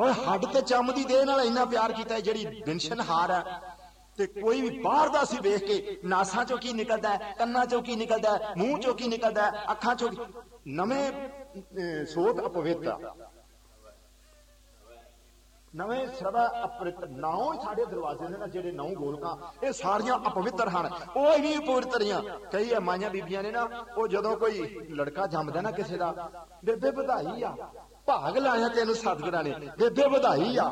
ਓਏ ਹੱਡ ਤੇ ਚੰਮ ਦੀ ਦੇਹ ਨਾਲ ਇੰਨਾ ਪਿਆਰ ਕੀਤਾ ਜਿਹੜੀ ਬਿਨਸ਼ਨ ਹਾਰ ਹੈ। ਤੇ ਕੋਈ ਵੀ ਬਾਹਰ ਦਾ ਸੀ ਵੇਖ ਕੇ ਨਾਸਾਂ ਚੋਂ ਕੀ ਨਿਕਲਦਾ ਹੈ, ਕੰਨਾਂ ਚੋਂ ਕੀ ਨਿਕਲਦਾ ਹੈ, ਮੂੰਹ ਚੋਂ ਕੀ ਨਿਕਲਦਾ ਹੈ, ਅੱਖਾਂ ਚੋਂ ਨਵੇਂ ਸੋਤ ਅਪਵਿੱਤਰ। ਨਵੇਂ ਸਰਵਾ ਅਪਵਿੱਤਰ ਨੌ ਸਾਡੇ ਦਰਵਾਜ਼ੇ ਨੇ ਨਾ ਜਿਹੜੇ ਨੌ ਗੋਲਕਾਂ, ਇਹ ਸਾਰੀਆਂ ਅਪਵਿੱਤਰ ਹਨ। ਉਹ ਵੀ ਅਪਵਿੱਤਰੀਆਂ ਕਈ ਮਾਈਆਂ ਬੀਬੀਆਂ ਨੇ ਨਾ, ਉਹ ਜਦੋਂ ਕੋਈ ਲੜਕਾ ਜੰਮਦਾ ਨਾ ਕਿਸੇ ਦਾ, ਬੇਬੇ ਵਧਾਈ ਆ। ਭਾਗ ਲਾਇਆ ਤੈਨੂੰ ਸਤਿਗੁਰਾਂ ਨੇ, ਬੇਬੇ ਵਧਾਈ ਆ।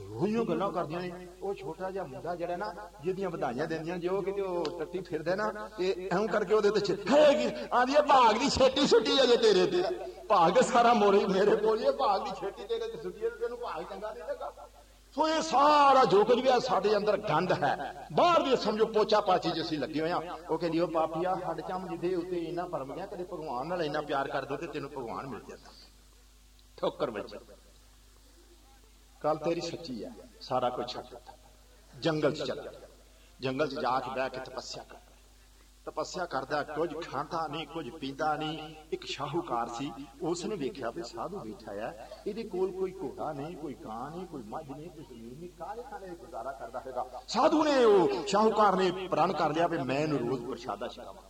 ਰੋਈਓ ਗੱਲਾਂ ਕਰਦੀਆਂ ਨੇ। ਉਹ ਛੋਟਾ ਜਿਹਾ ਮੁੰਡਾ ਜਿਹੜਾ ਨਾ, ਜਿਹਦੀਆਂ ਵਧਾਈਆਂ ਦਿੰਦੀਆਂ ਜੋ ਕਿਤੇ ਉਹ ਟੱਟੀ ਫਿਰਦੇ ਨਾ, ਤੇ ਐਂ ਕਰਕੇ ਉਹਦੇ ਤੇ ਛੇਤੀ ਆਂਦੀ ਹੈ ਭਾਗ ਦੀ ਛੇਤੀ ਛੁੱਟੀ ਅਜੇ ਤੇਰੇ ਤੇ। ਭਾਗ ਸਾਰਾ ਮੋਰੇ ਮੇਰੇ ਕੋਲ ਇਹ ਭਾਗ ਦੀ ਛੇਤੀ ਤੇਰੇ ਤੇ ਛੁੱਟੀ ਹੈ ਤੈਨੂੰ ਭਾਗ ਚੰਗਾ ਨਹੀਂ ਲੱਗਾ। ਸੋ ਇਹ ਸਾਰਾ ਜੋ ਕੁਝ ਵੀ ਆ, ਸਾਡੇ ਅੰਦਰ ਗੰਦ ਹੈ। ਬਾਹਰ ਦੀ ਸਮਝੋ ਪੋਚਾ ਪਾਚੀ ਜਿਸੀ ਲੱਗੇ ਹੋਇਆ ਉਹ ਕਹਿੰਦੀ, ਉਹ ਪਾਪੀਆ ਹੱਡ ਚੰਮ ਦੀ ਦੇ ਉੱਤੇ ਇੰਨਾ ਪਰਮ ਗਿਆ, ਕਦੇ ਭਗਵਾਨ ਨਾਲ ਇੰਨਾ ਪਿਆਰ ਕਰ ਦੋ ਤੇ ਤੈਨੂੰ ਭਗਵਾਨ ਮਿਲ ਜਾਂਦਾ। ਠੋਕਰ ਮਿਲ ਜਾਂਦਾ ਕੱਲ ਤੇਰੀ ਸੱਚੀ ਹੈ ਸਾਰਾ ਕੁਝ ਛੱਡ ਦਿੱਤਾ। ਜੰਗਲ 'ਚ ਚੱਲ ਜੰਗਲ 'ਚ ਜਾ ਕੇ ਬਹਿ ਕੇ ਤਪੱਸਿਆ ਕਰ। ਤਪੱਸਿਆ ਕਰਦਾ ਕੁਝ ਖਾਂਦਾ ਨਹੀਂ, ਕੁਝ ਪੀਂਦਾ ਨਹੀਂ। ਇੱਕ ਸ਼ਾਹੂਕਾਰ ਸੀ, ਉਸ ਨੇ ਵੇਖਿਆ ਵੀ ਸਾਧੂ ਬੈਠਾ ਹੈ ਇਹਦੇ ਕੋਲ ਕੋਈ ਘੋੜਾ ਨਹੀਂ, ਕੋਈ ਕਾਂ ਨਹੀਂ, ਕੋਈ ਮੱਝ ਨਹੀਂ, ਕੋਈ ਜ਼ਮੀਨ ਨਹੀਂ। ਕਾਲੇ ਖਾਣੇ ਗੁਜ਼ਾਰਾ ਕਰਦਾ ਹੈਗਾ। ਸਾਧੂ ਨੇ ਉਹ ਸ਼ਾਹੂਕਾਰ ਨੇ ਪ੍ਰਣ ਕਰ ਲਿਆ ਵੀ ਮੈਂ ਇਹਨੂੰ ਰੋਜ਼ ਪ੍ਰਸ਼ਾਦਾ ਛਕਾਵਾਂ।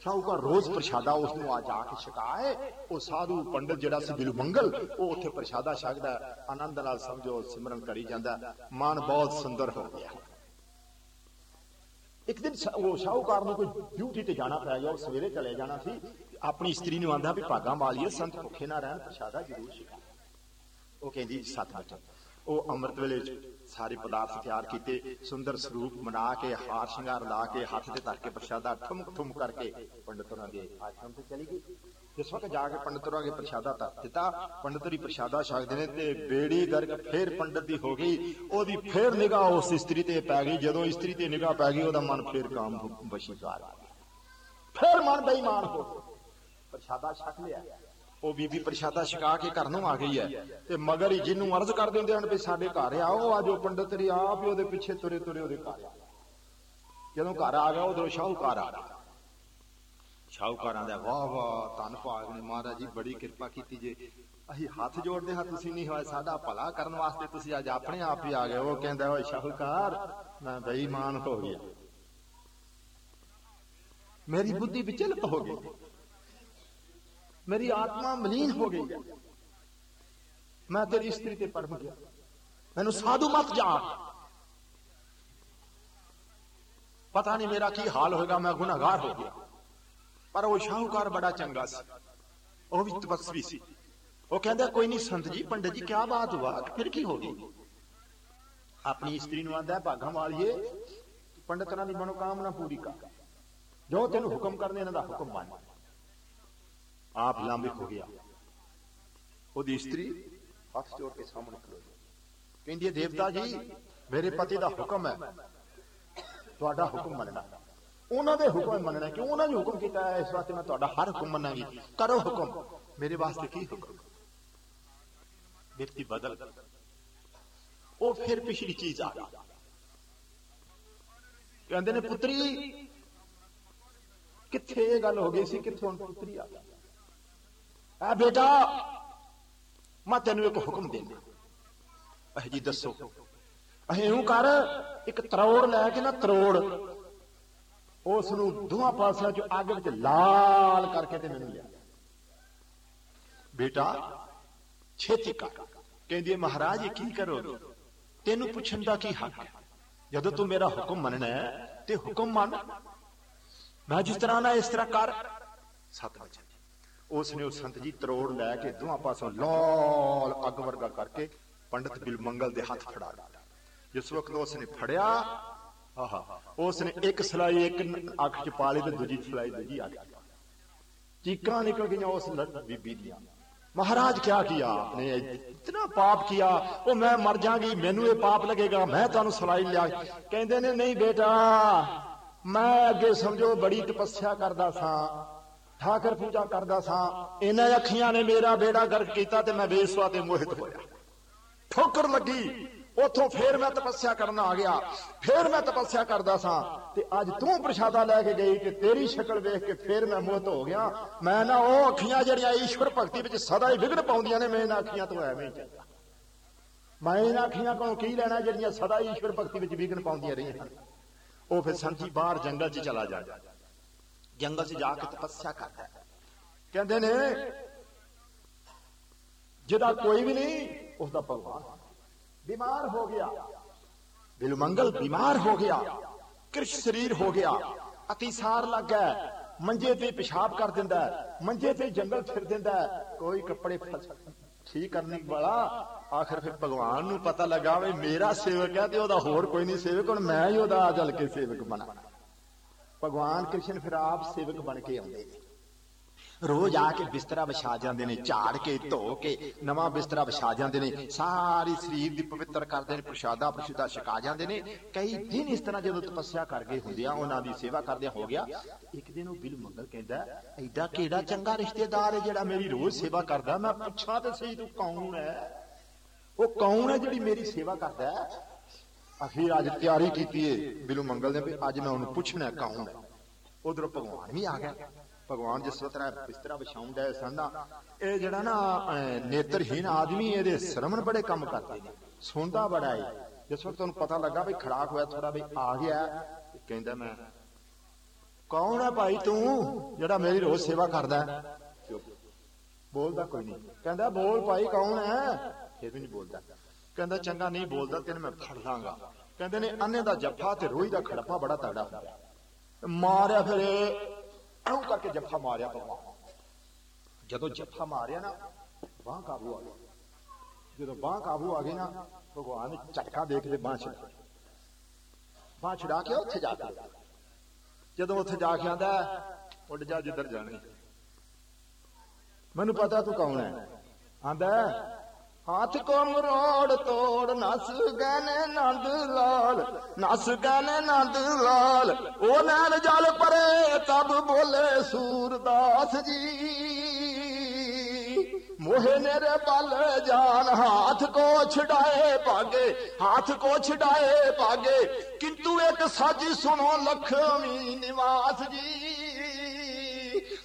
ਸ਼ਾਹੂਕਾਰ ਰੋਜ਼ ਪ੍ਰਸ਼ਾਦਾ ਉਸ ਨੂੰ ਆ ਜਾ ਕੇ ਛਕਾਏ। ਉਹ ਸਾਧੂ ਪੰਡਤ ਜਿਹੜਾ ਸੀ ਬਿਲੂ ਮੰਗਲ ਉਹ ਉੱਥੇ ਪ੍ਰਸ਼ਾਦਾ ਛਕਦਾ ਆਨੰਦ ਨਾਲ ਸਮਝੋ ਸਿਮਰਨ ਕਰੀ ਜਾਂਦਾ ਮਨ ਬਹੁਤ ਸੁੰਦਰ ਹੋ ਗਿਆ। ਇੱਕ ਦਿਨ ਉਹ ਸ਼ਾਹੂਕਾਰ ਨੂੰ ਕੋਈ ਡਿਊਟੀ ਤੇ ਜਾਣਾ ਪੈ ਗਿਆ ਉਹ ਸਵੇਰੇ ਚਲੇ ਜਾਣਾ ਸੀ। ਆਪਣੀ ਇਸਤਰੀ ਨੂੰ ਆਂਦਾ ਵੀ ਭਾਗਾ ਮਾਲੀਏ ਸੰਤ। ਭੁੱਖੇ ਨਾ ਰਹਿਣ ਪ੍ਰਸ਼ਾਦਾ ਜ਼ਰੂਰ ਛਕਾ ਉਹ ਕਹਿੰਦੀ ਸੱਤ ਵਜੇ ਉਹ ਅੰਮ੍ਰਿਤ ਵੇਲੇ ਸਾਰੇ ਪਦਾਰਥ ਤਿਆਰ ਕੀਤੇ, ਸੁੰਦਰ ਸਰੂਪ ਬਣਾ ਕੇ, ਹਾਰ ਸ਼ਿੰਗਾਰ ਲਾ ਕੇ, ਹੱਥ ਤੇ ਧਰ ਕੇ ਪ੍ਰਸ਼ਾਦਾ ਠੁਮਕ ਠੁਮ ਕਰਕੇ ਪੰਡਤ ਹੋਰਾਂ ਦੇ ਆਸ਼ਰਮ ਤੇ ਚਲੀ ਗਈ। ਜਿਸ ਵਕਤ ਜਾ ਕੇ ਪੰਡਤ ਹੋਰਾਂ ਦੇ ਪ੍ਰਸ਼ਾਦਾ ਧਰ ਦਿੱਤਾ, ਪੰਡਤ ਦੀ ਪ੍ਰਸ਼ਾਦਾ ਛਕਦੇ ਨੇ ਤੇ ਬੇੜੀ ਗਰਕ ਫੇਰ ਪੰਡਤ ਦੀ ਹੋ ਗਈ। ਉਹਦੀ ਫੇਰ ਨਿਗਾਹ ਉਸ ਇਸਤਰੀ ਤੇ ਪੈ ਗਈ। ਜਦੋਂ ਇਸਤਰੀ ਤੇ ਨਿਗਾਹ ਪੈ ਗਈ, ਉਹਦਾ ਮਨ ਫੇਰ ਕਾਮ ਵਸ਼ੀਕਾਰ ਆ ਫੇਰ ਮਨ ਬੇਈਮਾਨ ਹੋ ਪ੍ਰਸ਼ਾਦਾ ਛਕ ਲਿਆ। ਉਹ ਬੀਬੀ ਪ੍ਰਸ਼ਾਦਾ ਛਕਾ ਕੇ ਘਰ ਨੂੰ ਆ ਗਈ ਹੈ। ਤੇ ਮਗਰ ਹੀ ਜਿਹਨੂੰ ਅਰਜ਼ ਕਰ ਦਿੰਦੇ ਹਨ ਵੀ ਸਾਡੇ ਘਰ ਆਓ ਅੱਜ ਉਹ ਪੰਡਤ ਰੀ ਆਪ ਹੀ ਉਹਦੇ ਪਿੱਛੇ ਤੁਰੇ ਤੁਰੇ ਉਹਦੇ ਘਰ ਜਦੋਂ ਘਰ ਆ ਗਿਆ ਉਦੋਂ ਸ਼ਾਹੂਕਾਰ ਆ ਗਿਆ। ਸ਼ਾਹੂਕਾਰਾਂ ਦਾ ਵਾਹ ਵਾਹ, ਧੰਨ ਭਾਗ ਨੇ, ਮਹਾਰਾਜ ਜੀ, ਬੜੀ ਕਿਰਪਾ ਕੀਤੀ ਜੇ। ਅਸੀਂ ਹੱਥ ਜੋੜਦੇ ਹਾਂ, ਤੁਸੀਂ ਨਹੀਂ ਹੋਇਆ ਸਾਡਾ ਭਲਾ ਕਰਨ ਵਾਸਤੇ ਤੁਸੀਂ ਅੱਜ ਆਪਣੇ ਆਪ ਹੀ ਆ ਗਏ ਉਹ ਕਹਿੰਦਾ, ਓਏ ਸ਼ਾਹੂਕਾਰ, ਮੈਂ ਬੇਈਮਾਨ ਹੋ ਗਿਆ। ਮੇਰੀ ਬੁੱਧੀ ਵਿਚਲਿਤ ਹੋ ਗਈ। ਮੇਰੀ ਆਤਮਾ ਮਲੀਨ ਹੋ ਗਈ ਮੈਂ ਤੇਰੀ ਇਸਤਰੀ ਤੇ ਪਰਮ ਗਿਆ ਮੈਨੂੰ ਸਾਧੂ ਮਤ ਜਾ ਪਤਾ ਨਹੀਂ ਮੇਰਾ ਕੀ ਹਾਲ ਹੋਏਗਾ ਮੈਂ ਗੁਨਾਹਗਾਰ ਹੋ ਗਿਆ ਪਰ ਉਹ ਸ਼ਾਹੂਕਾਰ ਬੜਾ ਚੰਗਾ ਸੀ ਉਹ ਵੀ ਤਪਸਵੀ ਸੀ ਉਹ ਕਹਿੰਦਾ ਕੋਈ ਨਹੀਂ ਸੰਤ ਜੀ ਪੰਡਤ ਜੀ ਕੀ ਬਾਤ ਹੁਆ ਫਿਰ ਕੀ ਹੋ ਗਈ ਆਪਣੀ ਇਸਤਰੀ ਨੂੰ ਆਂਦਾ ਭਾਗਾ ਵਾਲੀਏ ਪੰਡਤਾਂ ਦੀ ਮਨੋਕਾਮਨਾ ਪੂਰੀ ਕਰ ਜੋ ਤੈਨੂੰ ਹੁਕਮ ਕਰਨੇ ਇਹਨਾਂ ਦਾ ਹੁਕਮ ਮੰਨ ਆਪ ਲਾਂਬੇ ਹੋ ਗਿਆ ਉਹਦੀ ਇਸਤਰੀ ਹੱਥ ਜੋੜ ਕੇ ਸਾਹਮਣੇ ਖਲੋ ਗਈ ਕਹਿੰਦੀ ਹੈ ਦੇਵਤਾ ਜੀ ਮੇਰੇ ਪਤੀ ਦਾ ਹੁਕਮ ਹੈ ਤੁਹਾਡਾ ਹੁਕਮ ਮੰਨਣਾ ਉਹਨਾਂ ਦੇ ਹੁਕਮ ਮੰਨਣਾ ਕਿਉਂ ਉਹਨਾਂ ਨੇ ਹੁਕਮ ਕੀਤਾ ਹੈ ਇਸ ਵਾਸਤੇ ਮੈਂ ਤੁਹਾਡਾ ਹਰ ਹੁਕਮ ਮੰਨਾਂਗੀ ਕਰੋ ਹੁਕਮ ਮੇਰੇ ਵਾਸਤੇ ਕੀ ਹੁਕਮ ਵਿਅਕਤੀ ਬਦਲ ਉਹ ਫਿਰ ਪਿਛਲੀ ਚੀਜ਼ ਆ ਗਈ ਕਹਿੰਦੇ ਨੇ ਪੁੱਤਰੀ ਕਿੱਥੇ ਇਹ ਗੱਲ ਹੋ ਗਈ ਸੀ ਕਿੱਥੇ ਹੁਣ ਪੁੱਤਰੀ ਆ ਗਈ ਆ ਬੇਟਾ, ਮੈਂ ਤੈਨੂੰ ਇੱਕ ਹੁਕਮ ਦੇਣਾ ਅਹ ਜੀ ਦੱਸੋ, ਅਹ ਕਰ, ਇੱਕ ਤਰੋੜ ਲੈ ਕੇ ਨਾ ਤਰੋੜ। ਉਸ ਨੂੰ ਦੋਹਾਂ ਪਾਸਿਆਂ ਚੋਂ ਅੱਗ ਵਿੱਚ ਲਾਲ ਕਰਕੇ ਤੇ ਮੈਨੂੰ ਲਿਆ। ਬੇਟਾ, ਛੇਤੀ ਕਰ। ਕਹਿੰਦੀ ਮਹਾਰਾਜ, ਇਹ ਕੀ ਕਰੋਗੇ ਤੈਨੂੰ ਪੁੱਛਣ ਦਾ ਕੀ ਹੱਕ ਹੈ? ਜਦੋਂ ਤੂੰ ਮੇਰਾ ਹੁਕਮ ਮੰਨਣਾ ਹੈ, ਤੇ ਹੁਕਮ ਮੰਨ। ਮੈਂ ਜਿਸ ਤਰ੍ਹਾਂ ਨਾ ਇਸ ਤਰ੍ਹਾਂ ਕਰ। ਸਤ ਵਚਨ ਉਸ ਨੇ ਉਹ ਸੰਤ ਜੀ ਤਰੋੜ ਲੈ ਕੇ ਦੋਹਾਂ ਪਾਸੋਂ ਲਾਲ ਅੱਗ ਵਰਗਾ ਕਰਕੇ ਪੰਡਤ ਬਿਲ ਮੰਗਲ ਦੇ ਹੱਥ ਫੜਾ ਦਿੱਤਾ। ਜਿਸ ਵਕਤ ਉਸ ਨੇ ਫੜਿਆ, ਆਹਾ ਉਸ ਨੇ ਇੱਕ ਸਲਾਈ ਇੱਕ ਅੱਖ ਚ ਪਾ ਲਈ ਤੇ ਦੂਜੀ ਸਲਾਈ ਦੂਜੀ ਅੱਖ ਚ ਚੀਕਾਂ ਨਿਕਲ ਗਈਆਂ ਉਸ ਬੀਬੀ ਦੀਆਂ। ਮਹਾਰਾਜ ਕਿਆ ਕੀਆ? ਆਪਨੇ ਇਤਨਾ ਪਾਪ ਕੀਆ, ਉਹ ਮੈਂ ਮਰ ਜਾਗੀ, ਮੈਨੂੰ ਇਹ ਪਾਪ ਲੱਗੇਗਾ, ਮੈਂ ਤੁਹਾਨੂੰ ਸਲਾਈ ਲਿਆ। ਕਹਿੰਦੇ ਨੇ, ਨਹੀਂ ਬੇਟਾ, ਮੈਂ ਅੱਗੇ ਸਮਝੋ ਬੜੀ ਤਪੱਸਿਆ ਕਰਦਾ ਸਾਂ। ਠਾਕਰ ਪੂਜਾ ਕਰਦਾ ਸਾਂ ਇਹਨਾਂ ਅੱਖੀਆਂ ਨੇ ਮੇਰਾ ਬੇੜਾ ਗਰਕ ਕੀਤਾ ਤੇ ਮੈਂ ਬੇਸਵਾ ਤੇ ਮੋਹਿਤ ਹੋਇਆ ਠੋਕਰ ਲੱਗੀ ਉਥੋਂ ਫੇਰ ਮੈਂ ਤਪੱਸਿਆ ਕਰਨ ਆ ਗਿਆ ਫੇਰ ਮੈਂ ਤਪੱਸਿਆ ਕਰਦਾ ਸਾਂ ਤੇ ਅੱਜ ਤੂੰ ਪ੍ਰਸ਼ਾਦਾ ਲੈ ਕੇ ਗਈ ਤੇ ਤੇਰੀ ਸ਼ਕਲ ਵੇਖ ਕੇ ਫੇਰ ਮੈਂ ਮੋਹਿਤ ਹੋ ਗਿਆ ਮੈਂ ਨਾ ਉਹ ਅੱਖੀਆਂ ਜਿਹੜੀਆਂ ਈਸ਼ਵਰ ਭਗਤੀ ਵਿੱਚ ਸਦਾ ਹੀ ਵਿਗੜ ਪਾਉਂਦੀਆਂ ਨੇ ਮੈਂ ਇਹਨਾਂ ਅੱਖੀਆਂ ਤੋਂ ਐਵੇਂ ਹੀ ਚੱਲਦਾ ਮੈਂ ਇਹਨਾਂ ਅੱਖੀਆਂ ਕੋਲੋਂ ਕੀ ਲੈਣਾ ਜਿਹੜੀਆਂ ਸਦਾ ਈਸ਼ਵਰ ਭਗਤੀ ਵਿੱਚ ਵਿਗਨ ਪਾਉਂਦੀਆਂ ਰਹੀਆਂ ਹਨ ਉਹ ਫਿਰ ਸੰਜੀ ਬਾਹਰ ਜੰਗਲ 'ਚ ਚਲਾ ਜਾਂਦਾ ਜੰਗਲ 'ਚ ਜਾ ਕੇ ਤਪੱਸਿਆ ਕਰਦਾ ਕਹਿੰਦੇ ਨੇ, ਜਿਹਦਾ ਕੋਈ ਵੀ ਨਹੀਂ ਉਸ ਦਾ ਭਗਵਾਨ। ਬਿਮਾਰ ਹੋ ਗਿਆ। ਬਿਲਮੰਗਲ ਬਿਮਾਰ ਹੋ ਗਿਆ। ਕ੍ਰਿਸ਼ ਸਰੀਰ ਹੋ ਗਿਆ। ਅਤੀਸਾਰ ਲੱਗ ਗਿਆ। ਮੰਜੇ ਤੇ ਪਿਸ਼ਾਬ ਕਰ ਦਿੰਦਾ ਮੰਜੇ ਤੇ ਜੰਗਲ ਫਿਰ ਦਿੰਦਾ ਕੋਈ ਕੱਪੜੇ ਠੀਕ ਕਰਨ ਵਾਲਾ, ਆਖਰ ਫਿਰ ਭਗਵਾਨ ਨੂੰ ਪਤਾ ਲੱਗਾ ਵੀ ਮੇਰਾ ਸੇਵਕ ਹੈ ਤੇ ਉਹਦਾ ਹੋਰ ਕੋਈ ਨਹੀਂ ਸੇਵਕ, ਹੁਣ ਮੈਂ ਹੀ ਉਹਦਾ ਆ ਜਲ ਕੇ ਸੇਵਕ ਬਣਾ। ਭਗਵਾਨ ਕ੍ਰਿਸ਼ਨ ਫਿਰ ਆਪ ਸੇਵਕ ਬਣ ਕੇ ਆਉਂਦੇ ਨੇ। ਰੋਜ਼ ਆ ਕੇ ਬਿਸਤਰਾ ਵਿਛਾ ਜਾਂਦੇ ਨੇ, ਝਾੜ ਕੇ, ਧੋ ਕੇ, ਨਵਾਂ ਬਿਸਤਰਾ ਵਿਛਾ ਜਾਂਦੇ ਨੇ, ਸਾਰੀ ਸਰੀਰ ਦੀ ਪਵਿੱਤਰ ਕਰਦੇ ਨੇ, ਪ੍ਰਸ਼ਾਦਾ ਪ੍ਰਸ਼ਾਦਾ ਛਕਾ ਜਾਂਦੇ ਨੇ। ਕਈ ਦਿਨ ਇਸ ਤਰ੍ਹਾਂ ਜਦੋਂ ਤਪੱਸਿਆ ਕਰ ਗਏ ਹੁੰਦੇ ਆ, ਉਹਨਾਂ ਦੀ ਸੇਵਾ ਕਰਦੇ ਹੋ ਗਿਆ। ਇੱਕ ਦਿਨ ਉਹ ਬਿਲ ਮੰਗਲ ਕਹਿੰਦਾ, ਐਡਾ ਕਿਹੜਾ ਚੰਗਾ ਰਿਸ਼ਤੇਦਾਰ ਹੈ ਜਿਹੜਾ ਮੇਰੀ ਰੋਜ਼ ਸੇਵਾ ਕਰਦਾ? ਮੈਂ ਪੁੱਛਾਂ ਤੇ ਸਹੀ ਤੂੰ ਕੌਣ ਹੈ? ਉਹ ਕੌਣ ਹੈ ਜਿਹੜੀ ਮੇਰੀ ਸੇਵਾ ਕਰਦਾ ਅਖੀਰ ਅੱਜ ਤਿਆਰੀ ਕੀਤੀ ਏ। ਬਿਲੂ ਮੰਗਲ ਨੇ ਵੀ ਅੱਜ ਮੈਂ ਉਹਨੂੰ ਪੁੱਛਣਾ ਕੌਣ ਹੈ। ਉਧਰੋਂ ਭਗਵਾਨ ਵੀ ਆ ਗਿਆ। ਭਗਵਾਨ ਜਿਸ ਤਰ੍ਹਾਂ ਬਿਸਤਰਾ ਵਿਛਾਉਂਦਾ ਹੈ ਸੰਨਾ ਇਹ ਜਿਹੜਾ ਨਾ ਨੇਤਰਹੀਨ ਆਦਮੀ ਇਹਦੇ ਸ਼ਰਮਨ ਬੜੇ ਕੰਮ ਕਰਦੇ ਨੇ। ਸੁਣਦਾ ਬੜਾ ਹੈ ਜਿਸ ਵਕਤ ਉਹਨੂੰ ਪਤਾ ਲੱਗਾ ਵੀ ਖੜਾਕ ਹੋਇਆ ਥੋੜਾ ਵੀ ਆ ਗਿਆ, ਕਹਿੰਦਾ ਮੈਂ, ਕੌਣ ਹੈ ਭਾਈ ਤੂੰ ਜਿਹੜਾ ਮੇਰੀ ਰੋਜ਼ ਸੇਵਾ ਕਰਦਾ ਬੋਲਦਾ ਕੋਈ ਨਹੀਂ। ਕਹਿੰਦਾ, ਬੋਲ ਭਾਈ, ਕੌਣ ਹੈ? ਫਿਰ ਵੀ ਨਹੀਂ ਬੋਲਦਾ। ਕਹਿੰਦਾ, ਚੰਗਾ, ਨਹੀਂ ਬੋਲਦਾ ਤੈਨੂੰ ਮੈਂ ਫੜ ਲਾਂਗਾ। ਕਹਿੰਦੇ ਨੇ ਅੰਨੇ ਦਾ ਜੱਫਾ ਤੇ ਰੋਈ ਦਾ ਖੜਪਾ ਬੜਾ ਤਗੜਾ ਹੁੰਦਾ ਮਾਰਿਆ ਫਿਰ ਐਉਂ ਕਰਕੇ ਜੱਫਾ ਮਾਰਿਆ ਭਗਵਾਨ। ਜਦੋਂ ਜੱਫਾ ਮਾਰਿਆ ਨਾ, ਬਾਹ ਕਾਬੂ ਆ ਗਿਆ ਜਦੋਂ ਬਾਹ ਕਾਬੂ ਆ ਗਈ ਨਾ, ਭਗਵਾਨ ਨੇ ਝਟਕਾ ਦੇ ਕੇ ਬਾਹ ਛਡਾ ਬਾਹ ਛਡਾ ਕੇ ਉੱਥੇ ਜਾ ਕੇ ਜਦੋਂ ਉੱਥੇ ਜਾ ਕੇ ਆਂਦਾ ਉੱਡ ਜਾ ਜਿੱਧਰ ਜਾਣੀ। ਮੈਨੂੰ ਪਤਾ ਤੂੰ ਕੌਣ ਹੈ। ਆਂਦਾ हाथ को मरोड़ तोड़ नस गने नंद लाल नस गने नंद लाल ओ नैन जल परे तब बोले सूरदास जी मोहे मेरे बल जान हाथ को छिड़ाए पागे हाथ को छिड़ाए पागे किंतु एक साजी सुनो लक्ष्मी निवास जी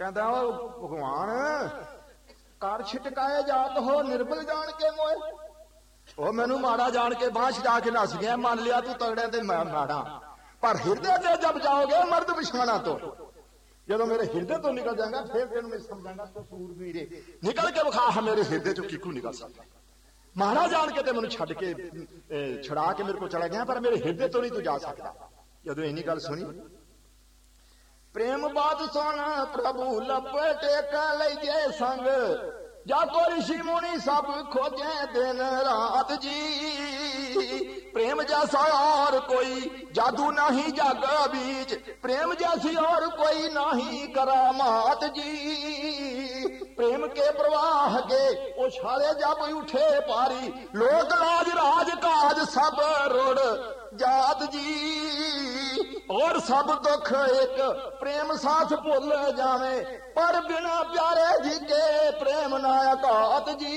ਕਹਿੰਦਾ ਉਹ ਭਗਵਾਨ ਕਰ ਛਿਟਕਾਏ ਜਾਤ ਹੋ, ਨਿਰਬਲ ਜਾਣ ਕੇ ਮੋਏ। ਉਹ ਮੈਨੂੰ ਮਾੜਾ ਜਾਣ ਕੇ ਬਾਹ ਛਡਾ ਕੇ ਨਸ ਗਿਆ, ਮੰਨ ਲਿਆ ਤੂੰ ਤਗੜਿਆਂ ਤੇ ਮੈਂ ਮਾੜਾ। ਪਰ ਹਿਰਦੇ ਤੇ ਜਬ ਜਾਓਗੇ, ਮਰਦ ਵਿਛਾਣਾ ਤੋਂ। ਜਦੋਂ ਮੇਰੇ ਹਿਰਦੇ ਤੋਂ ਨਿਕਲ ਜਾਏਗਾ, ਫਿਰ ਤੈਨੂੰ ਮੈਂ ਸਮਝਾਂਗਾ ਤੂੰ ਸੂਰਬੀਰੇ ਨਿਕਲ ਕੇ ਵਿਖਾ ਮੇਰੇ ਹਿਰਦੇ ਚੋਂ ਕਿਕੂ ਨਿਕਲ ਸਕਦਾ। ਮਾੜਾ ਜਾਣ ਕੇ ਤੇ ਮੈਨੂੰ ਛੱਡ ਕੇ ਛੜਾ ਕੇ ਮੇਰੇ ਕੋਲ ਚਲਾ ਗਿਆ, ਪਰ ਮੇਰੇ ਹਿਰਦੇ ਤੋਂ ਨਹੀਂ ਤੂੰ ਜਾ ਸਕਦਾ। ਜਦੋਂ ਇੰਨੀ ਗੱਲ ਸੁਣੀ ਪ੍ਰੇਮ ਬਾਤ ਸੁਣ ਪ੍ਰਭੂ ਲਪਟੇ ਕ ਲਈਏ ਸੰਗ। ਜਾ ਕੋ ਰਿਸ਼ੀ ਮੁਨੀ ਸਭ ਖੋਜੇ ਦਿਨ ਰਾਤ ਜੀ। प्रेम जैसा और कोई जादू नहीं जग बीच प्रेम जैसी और कोई नहीं करामात जी प्रेम के प्रवाह के उछाले जब उठे पारी लोक लाज राज काज सब रुड़ जात जी और सब दुख एक प्रेम साथ भुल जावे पर बिना प्यारे जी के प्रेम नायकात जी